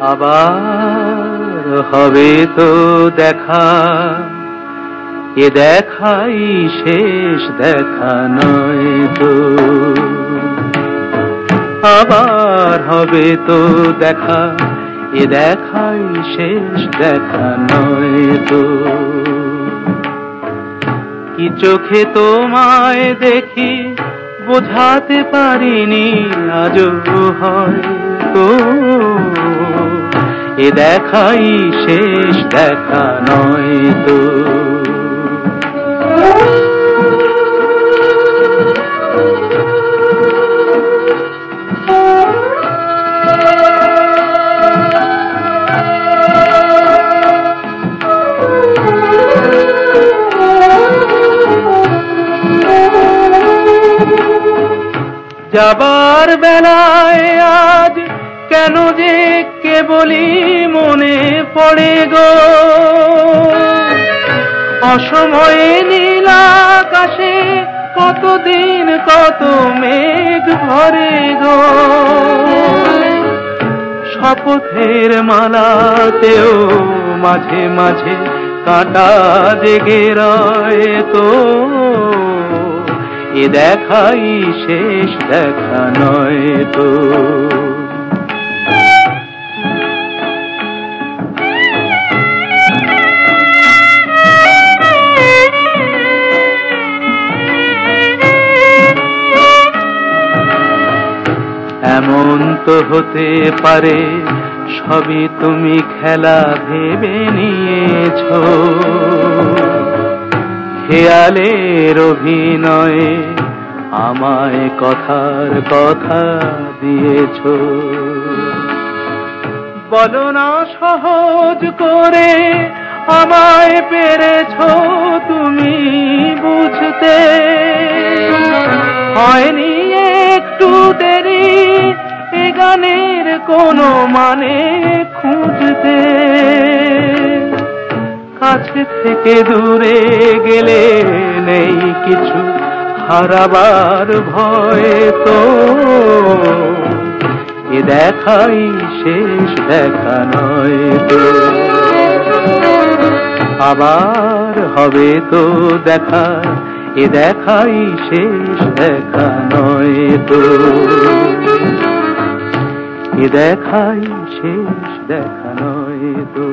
আবার হবে তো দেখা। এ দেখাই শেষ দেখা নয় তো। আবার হবে তো দেখা, এ দেখাই শেষ দেখা নয় তো। কি চোখে তোমায় দেখি বোঝাতে পারিনি আজও হয়তো এ দেখাই শেষ দেখা নয় তো। যাবার বেলায় আজ কেন যে কেবলই মনে পড়ে গো? অসময়ে নীল আকাশে কতদিন কত মেঘ ভরে গো? শপথের মালাতেও মাঝে মাঝে কাটা জেগে রয় তো। এ দেখাই শেষ দেখা নয় তো। এমন তো হতে পারে, সবই তুমি খেলা ভেবে নিয়েছ। খেয়ালের অভিনয়ে আমায় কথার কথা দিয়েছ। বলো না, সহজ করে আমায় পেরেছ তুমি বুঝতে। হয়নি গানের কোনো মানে খুঁজতে। কাছে থেকে দূরে গেলে নেই কিছু, হারাবার ভয় তো। এ দেখাই শেষ দেখা নয় তো। আবার হবে তো দেখা, এ দেখাই শেষ দেখা নয় তো। দেখাই শেষ দেখা নয় তো।